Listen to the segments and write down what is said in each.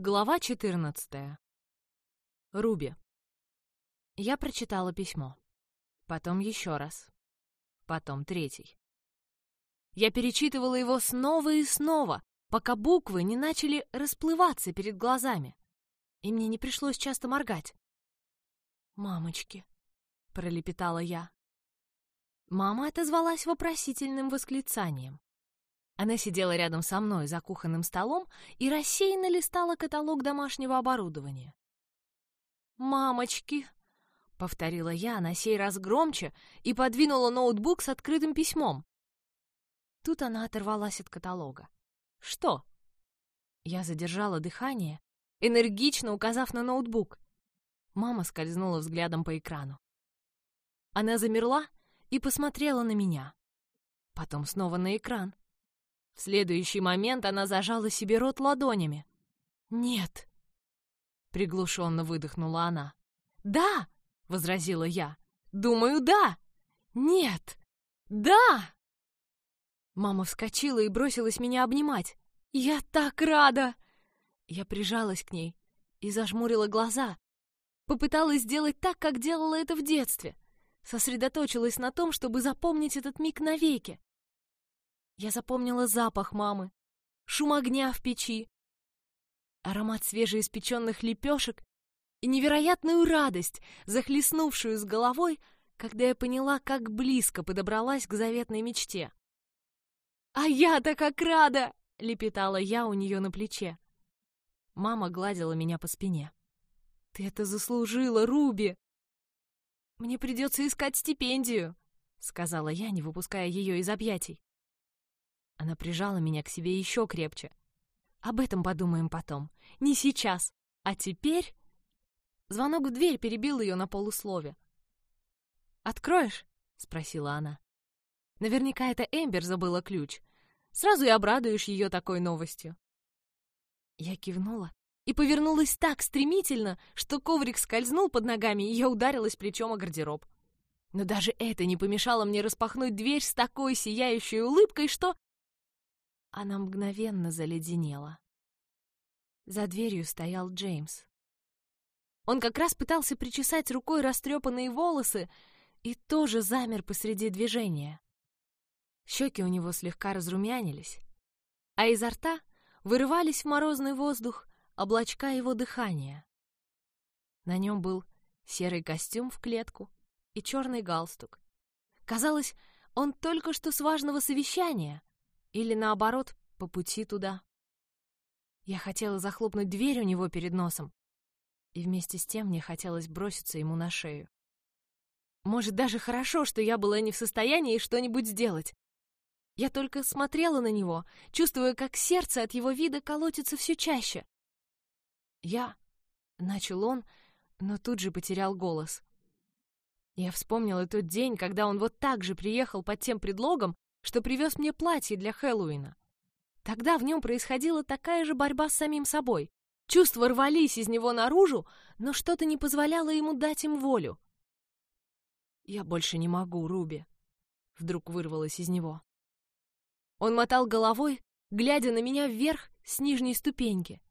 Глава 14. Руби. Я прочитала письмо. Потом еще раз. Потом третий. Я перечитывала его снова и снова, пока буквы не начали расплываться перед глазами, и мне не пришлось часто моргать. «Мамочки», — пролепетала я. Мама отозвалась вопросительным восклицанием. Она сидела рядом со мной за кухонным столом и рассеянно листала каталог домашнего оборудования. «Мамочки!» — повторила я на сей раз громче и подвинула ноутбук с открытым письмом. Тут она оторвалась от каталога. «Что?» Я задержала дыхание, энергично указав на ноутбук. Мама скользнула взглядом по экрану. Она замерла и посмотрела на меня. Потом снова на экран. В следующий момент она зажала себе рот ладонями. «Нет!» — приглушенно выдохнула она. «Да!» — возразила я. «Думаю, да!» «Нет!» «Да!» Мама вскочила и бросилась меня обнимать. «Я так рада!» Я прижалась к ней и зажмурила глаза. Попыталась сделать так, как делала это в детстве. Сосредоточилась на том, чтобы запомнить этот миг навеки. Я запомнила запах мамы, шум огня в печи, аромат свежеиспеченных лепешек и невероятную радость, захлестнувшую с головой, когда я поняла, как близко подобралась к заветной мечте. «А я-то как рада!» — лепетала я у нее на плече. Мама гладила меня по спине. «Ты это заслужила, Руби!» «Мне придется искать стипендию», — сказала я, не выпуская ее из объятий. Она прижала меня к себе еще крепче. Об этом подумаем потом. Не сейчас. А теперь... Звонок в дверь перебил ее на полуслове. «Откроешь?» — спросила она. Наверняка это Эмбер забыла ключ. Сразу и обрадуешь ее такой новостью. Я кивнула и повернулась так стремительно, что коврик скользнул под ногами, и я ударилась плечом о гардероб. Но даже это не помешало мне распахнуть дверь с такой сияющей улыбкой, что она мгновенно заледенела. За дверью стоял Джеймс. Он как раз пытался причесать рукой растрепанные волосы и тоже замер посреди движения. Щеки у него слегка разрумянились, а изо рта вырывались в морозный воздух облачка его дыхания. На нем был серый костюм в клетку и черный галстук. Казалось, он только что с важного совещания, или наоборот, по пути туда. Я хотела захлопнуть дверь у него перед носом, и вместе с тем мне хотелось броситься ему на шею. Может, даже хорошо, что я была не в состоянии что-нибудь сделать. Я только смотрела на него, чувствуя, как сердце от его вида колотится все чаще. «Я...» — начал он, но тут же потерял голос. Я вспомнила тот день, когда он вот так же приехал под тем предлогом, что привез мне платье для Хэллоуина. Тогда в нем происходила такая же борьба с самим собой. Чувства рвались из него наружу, но что-то не позволяло ему дать им волю. «Я больше не могу, Руби», — вдруг вырвалось из него. Он мотал головой, глядя на меня вверх с нижней ступеньки.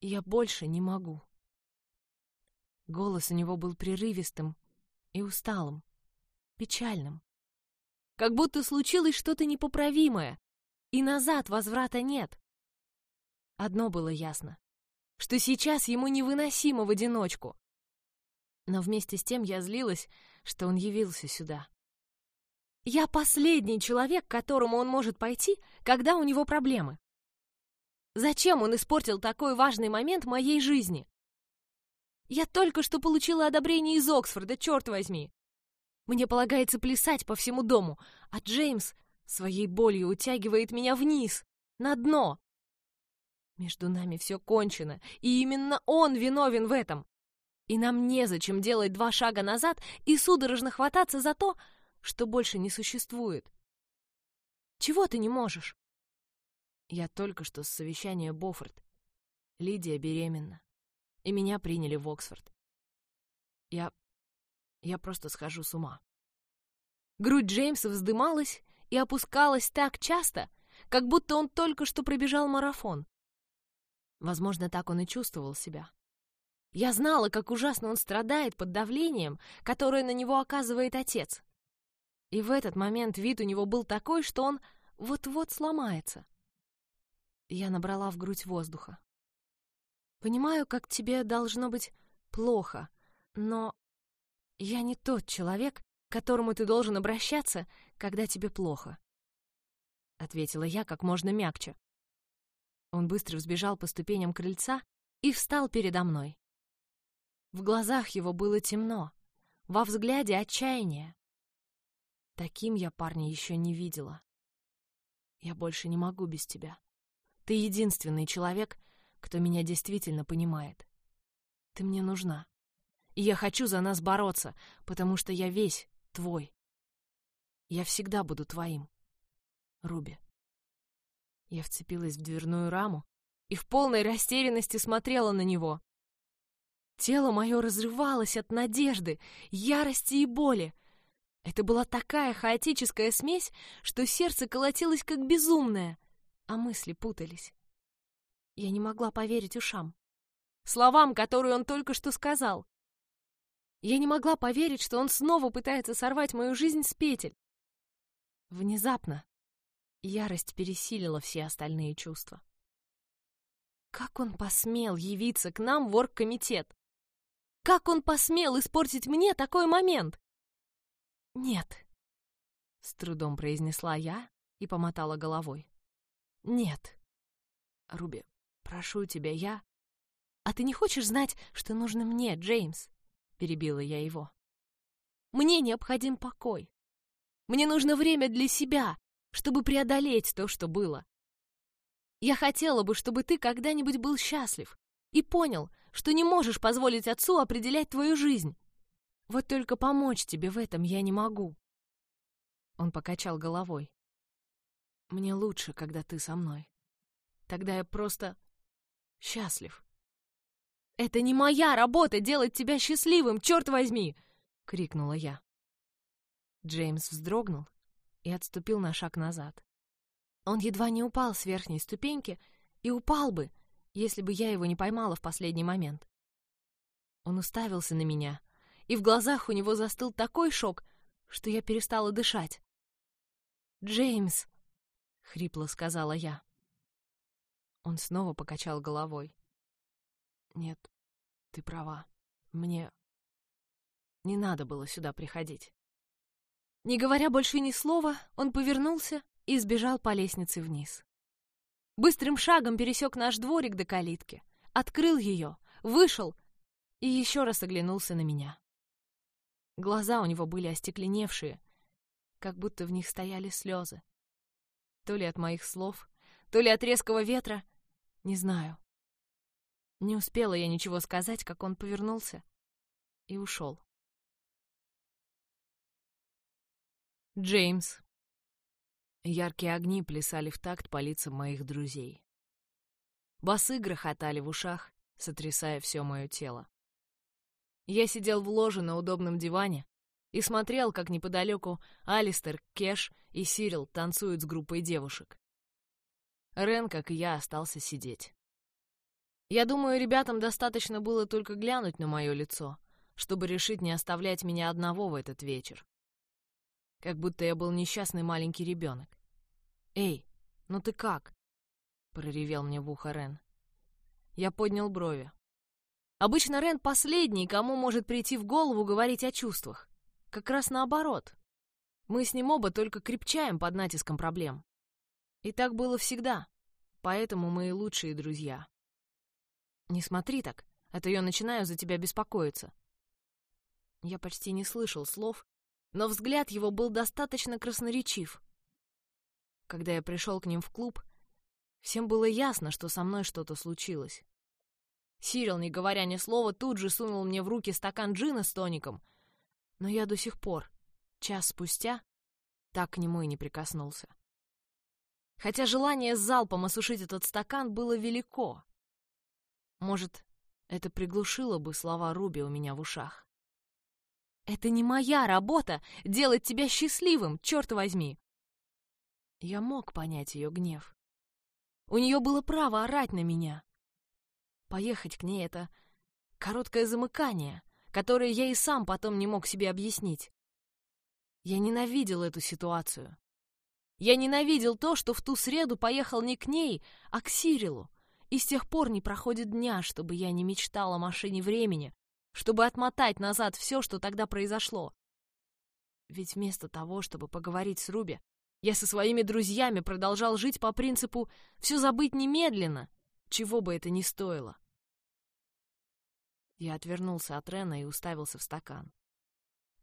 «Я больше не могу». Голос у него был прерывистым и усталым, печальным. Как будто случилось что-то непоправимое, и назад возврата нет. Одно было ясно, что сейчас ему невыносимо в одиночку. Но вместе с тем я злилась, что он явился сюда. Я последний человек, к которому он может пойти, когда у него проблемы. Зачем он испортил такой важный момент моей жизни? Я только что получила одобрение из Оксфорда, черт возьми. Мне полагается плясать по всему дому, а Джеймс своей болью утягивает меня вниз, на дно. Между нами все кончено, и именно он виновен в этом. И нам незачем делать два шага назад и судорожно хвататься за то, что больше не существует. Чего ты не можешь? Я только что с совещания Боффорд. Лидия беременна, и меня приняли в Оксфорд. Я я просто схожу с ума. Грудь Джеймса вздымалась и опускалась так часто, как будто он только что пробежал марафон. Возможно, так он и чувствовал себя. Я знала, как ужасно он страдает под давлением, которое на него оказывает отец. И в этот момент вид у него был такой, что он вот-вот сломается. Я набрала в грудь воздуха. «Понимаю, как тебе должно быть плохо, но я не тот человек, к которому ты должен обращаться, когда тебе плохо», — ответила я как можно мягче. Он быстро взбежал по ступеням крыльца и встал передо мной. В глазах его было темно, во взгляде отчаяние. Таким я парня еще не видела. Я больше не могу без тебя. Ты единственный человек, кто меня действительно понимает. Ты мне нужна. И я хочу за нас бороться, потому что я весь твой. Я всегда буду твоим. Руби. Я вцепилась в дверную раму и в полной растерянности смотрела на него. Тело мое разрывалось от надежды, ярости и боли. Это была такая хаотическая смесь, что сердце колотилось как безумное, а мысли путались. Я не могла поверить ушам. Словам, которые он только что сказал. Я не могла поверить, что он снова пытается сорвать мою жизнь с петель. Внезапно ярость пересилила все остальные чувства. Как он посмел явиться к нам в оргкомитет? Как он посмел испортить мне такой момент? Нет, с трудом произнесла я и помотала головой. Нет. Руби, прошу тебя, я... А ты не хочешь знать, что нужно мне, Джеймс? Перебила я его. Мне необходим покой. Мне нужно время для себя, чтобы преодолеть то, что было. Я хотела бы, чтобы ты когда-нибудь был счастлив и понял, что не можешь позволить отцу определять твою жизнь. Вот только помочь тебе в этом я не могу. Он покачал головой. Мне лучше, когда ты со мной. Тогда я просто счастлив. Это не моя работа делать тебя счастливым, черт возьми! крикнула я. Джеймс вздрогнул и отступил на шаг назад. Он едва не упал с верхней ступеньки и упал бы, если бы я его не поймала в последний момент. Он уставился на меня, и в глазах у него застыл такой шок, что я перестала дышать. «Джеймс!» — хрипло сказала я. Он снова покачал головой. «Нет, ты права. Мне не надо было сюда приходить». Не говоря больше ни слова, он повернулся и сбежал по лестнице вниз. Быстрым шагом пересек наш дворик до калитки, открыл ее, вышел и еще раз оглянулся на меня. Глаза у него были остекленевшие, как будто в них стояли слезы. То ли от моих слов, то ли от резкого ветра, не знаю. Не успела я ничего сказать, как он повернулся и ушел. Джеймс. Яркие огни плясали в такт по лицам моих друзей. Басы грохотали в ушах, сотрясая все мое тело. Я сидел в ложе на удобном диване и смотрел, как неподалеку Алистер, Кеш и Сирил танцуют с группой девушек. Рен, как и я, остался сидеть. Я думаю, ребятам достаточно было только глянуть на мое лицо, чтобы решить не оставлять меня одного в этот вечер как будто я был несчастный маленький ребенок. «Эй, ну ты как?» — проревел мне в ухо Рен. Я поднял брови. Обычно Рен последний, кому может прийти в голову говорить о чувствах. Как раз наоборот. Мы с ним оба только крепчаем под натиском проблем. И так было всегда, поэтому мы и лучшие друзья. Не смотри так, а то я начинаю за тебя беспокоиться. Я почти не слышал слов, но взгляд его был достаточно красноречив. Когда я пришел к ним в клуб, всем было ясно, что со мной что-то случилось. Сирил, не говоря ни слова, тут же сунул мне в руки стакан джина с тоником, но я до сих пор, час спустя, так к нему и не прикоснулся. Хотя желание с залпом осушить этот стакан было велико. Может, это приглушило бы слова Руби у меня в ушах. Это не моя работа — делать тебя счастливым, черт возьми!» Я мог понять ее гнев. У нее было право орать на меня. Поехать к ней — это короткое замыкание, которое я и сам потом не мог себе объяснить. Я ненавидел эту ситуацию. Я ненавидел то, что в ту среду поехал не к ней, а к Сирилу, и с тех пор не проходит дня, чтобы я не мечтал о машине времени, чтобы отмотать назад все, что тогда произошло. Ведь вместо того, чтобы поговорить с Руби, я со своими друзьями продолжал жить по принципу «все забыть немедленно», чего бы это ни стоило. Я отвернулся от Рена и уставился в стакан.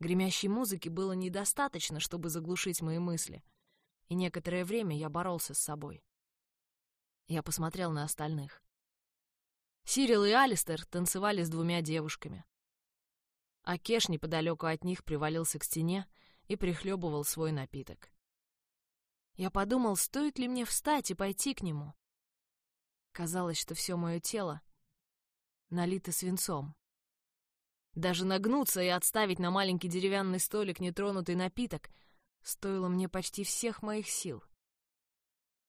Гремящей музыки было недостаточно, чтобы заглушить мои мысли, и некоторое время я боролся с собой. Я посмотрел на остальных. Сирил и Алистер танцевали с двумя девушками. А Кеш неподалеку от них привалился к стене и прихлебывал свой напиток. Я подумал, стоит ли мне встать и пойти к нему. Казалось, что все мое тело налито свинцом. Даже нагнуться и отставить на маленький деревянный столик нетронутый напиток стоило мне почти всех моих сил.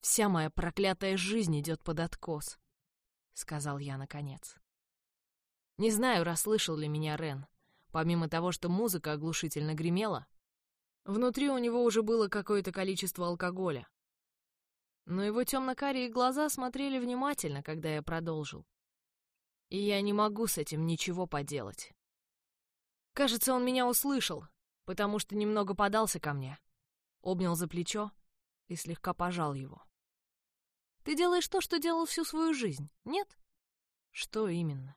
«Вся моя проклятая жизнь идет под откос», — сказал я наконец. Не знаю, расслышал ли меня Рен. Помимо того, что музыка оглушительно гремела, Внутри у него уже было какое-то количество алкоголя. Но его темно-карие глаза смотрели внимательно, когда я продолжил. И я не могу с этим ничего поделать. Кажется, он меня услышал, потому что немного подался ко мне, обнял за плечо и слегка пожал его. «Ты делаешь то, что делал всю свою жизнь, нет?» «Что именно?»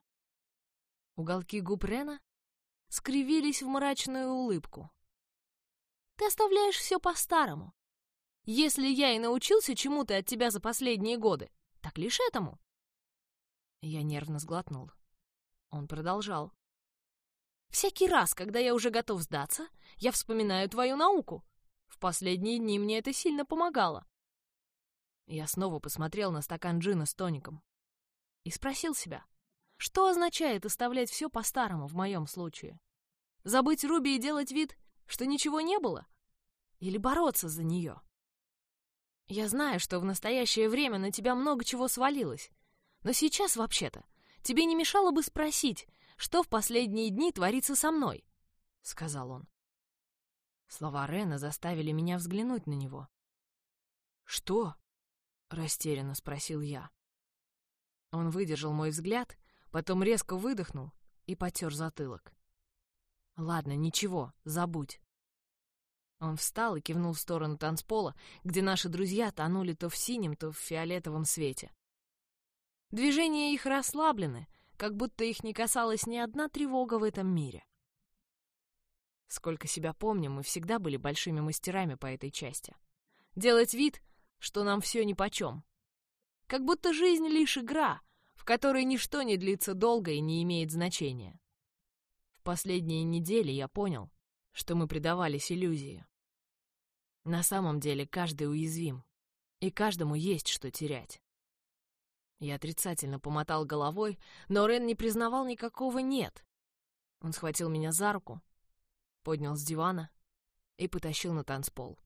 Уголки губ Рена скривились в мрачную улыбку. Ты оставляешь все по-старому. Если я и научился чему-то от тебя за последние годы, так лишь этому. Я нервно сглотнул. Он продолжал. Всякий раз, когда я уже готов сдаться, я вспоминаю твою науку. В последние дни мне это сильно помогало. Я снова посмотрел на стакан джина с тоником и спросил себя, что означает оставлять все по-старому в моем случае? Забыть Руби и делать вид, что ничего не было? Или бороться за нее? Я знаю, что в настоящее время на тебя много чего свалилось. Но сейчас, вообще-то, тебе не мешало бы спросить, что в последние дни творится со мной, — сказал он. Слова Рена заставили меня взглянуть на него. «Что?» — растерянно спросил я. Он выдержал мой взгляд, потом резко выдохнул и потер затылок. «Ладно, ничего, забудь. Он встал и кивнул в сторону танцпола, где наши друзья тонули то в синем, то в фиолетовом свете. Движения их расслаблены, как будто их не касалась ни одна тревога в этом мире. Сколько себя помню, мы всегда были большими мастерами по этой части. Делать вид, что нам все нипочем. Как будто жизнь лишь игра, в которой ничто не длится долго и не имеет значения. В последние недели я понял, что мы предавались иллюзии. На самом деле каждый уязвим, и каждому есть что терять. Я отрицательно помотал головой, но Рен не признавал никакого «нет». Он схватил меня за руку, поднял с дивана и потащил на танцпол.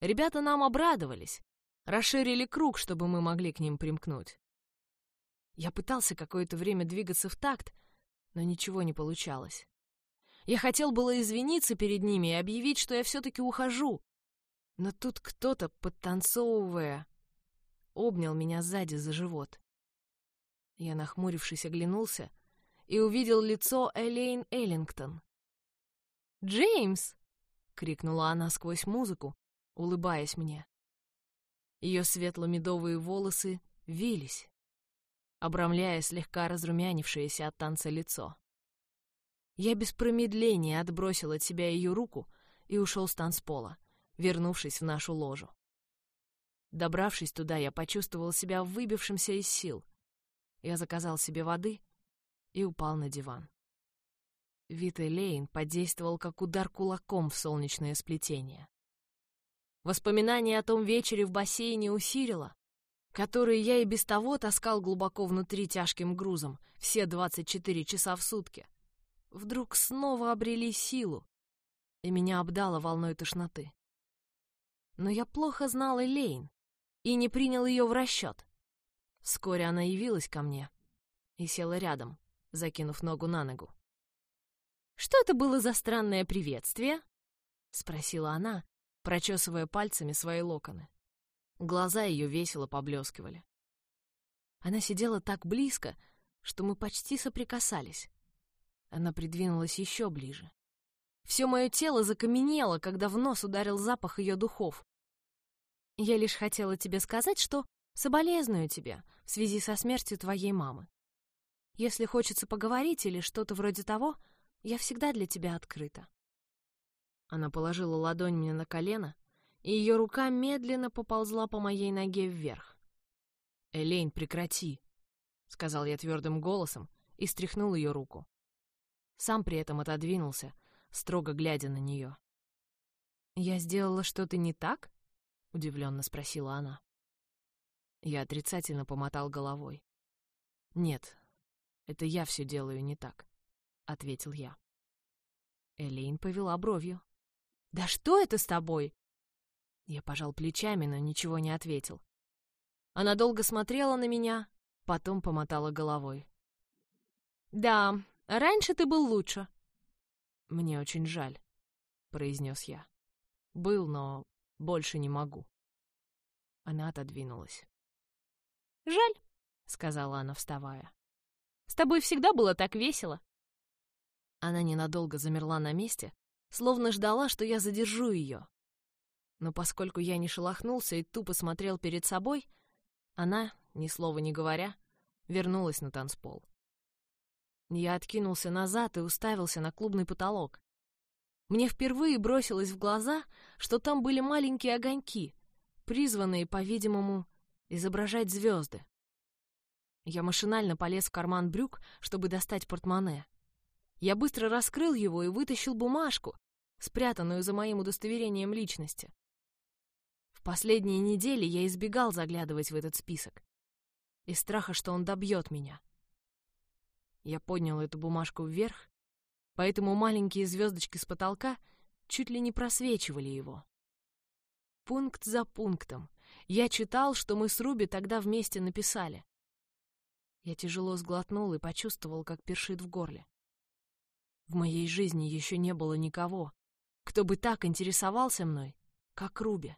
Ребята нам обрадовались, расширили круг, чтобы мы могли к ним примкнуть. Я пытался какое-то время двигаться в такт, но ничего не получалось. Я хотел было извиниться перед ними и объявить, что я все-таки ухожу. Но тут кто-то, подтанцовывая, обнял меня сзади за живот. Я, нахмурившись, оглянулся и увидел лицо Элейн Эллингтон. «Джеймс!» — крикнула она сквозь музыку, улыбаясь мне. Ее светло-медовые волосы вились, обрамляя слегка разрумянившееся от танца лицо. Я без промедления отбросил от себя ее руку и ушел с танцпола, вернувшись в нашу ложу. Добравшись туда, я почувствовал себя выбившимся из сил. Я заказал себе воды и упал на диван. Вит Лейн подействовал как удар кулаком в солнечное сплетение. Воспоминание о том вечере в бассейне усилило, который я и без того таскал глубоко внутри тяжким грузом все 24 часа в сутки вдруг снова обрели силу, и меня обдало волной тошноты. Но я плохо знал Элейн и не принял ее в расчет. Вскоре она явилась ко мне и села рядом, закинув ногу на ногу. «Что это было за странное приветствие?» — спросила она, прочесывая пальцами свои локоны. Глаза ее весело поблескивали. Она сидела так близко, что мы почти соприкасались. Она придвинулась еще ближе. Все мое тело закаменело, когда в нос ударил запах ее духов. Я лишь хотела тебе сказать, что соболезную тебе в связи со смертью твоей мамы. Если хочется поговорить или что-то вроде того, я всегда для тебя открыта. Она положила ладонь мне на колено, и ее рука медленно поползла по моей ноге вверх. «Элейн, прекрати!» — сказал я твердым голосом и стряхнул ее руку. Сам при этом отодвинулся, строго глядя на нее. «Я сделала что-то не так?» — удивленно спросила она. Я отрицательно помотал головой. «Нет, это я все делаю не так», — ответил я. Элейн повела бровью. «Да что это с тобой?» Я пожал плечами, но ничего не ответил. Она долго смотрела на меня, потом помотала головой. «Да, раньше ты был лучше». «Мне очень жаль», — произнес я. «Был, но больше не могу». Она отодвинулась. «Жаль», — сказала она, вставая. «С тобой всегда было так весело». Она ненадолго замерла на месте, словно ждала, что я задержу ее. Но поскольку я не шелохнулся и тупо смотрел перед собой, она, ни слова не говоря, вернулась на танцпол. Я откинулся назад и уставился на клубный потолок. Мне впервые бросилось в глаза, что там были маленькие огоньки, призванные, по-видимому, изображать звезды. Я машинально полез в карман брюк, чтобы достать портмоне. Я быстро раскрыл его и вытащил бумажку, спрятанную за моим удостоверением личности. В последние недели я избегал заглядывать в этот список. Из страха, что он добьет меня. Я поднял эту бумажку вверх, поэтому маленькие звездочки с потолка чуть ли не просвечивали его. Пункт за пунктом я читал, что мы с Руби тогда вместе написали. Я тяжело сглотнул и почувствовал, как першит в горле. В моей жизни еще не было никого, кто бы так интересовался мной, как Руби.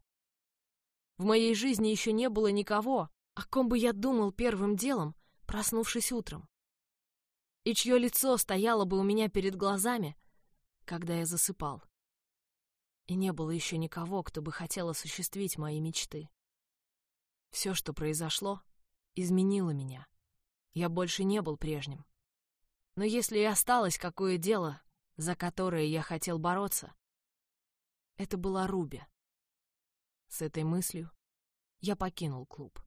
В моей жизни еще не было никого, о ком бы я думал первым делом, проснувшись утром и чье лицо стояло бы у меня перед глазами, когда я засыпал. И не было еще никого, кто бы хотел осуществить мои мечты. Все, что произошло, изменило меня. Я больше не был прежним. Но если и осталось какое дело, за которое я хотел бороться, это была Руби. С этой мыслью я покинул клуб.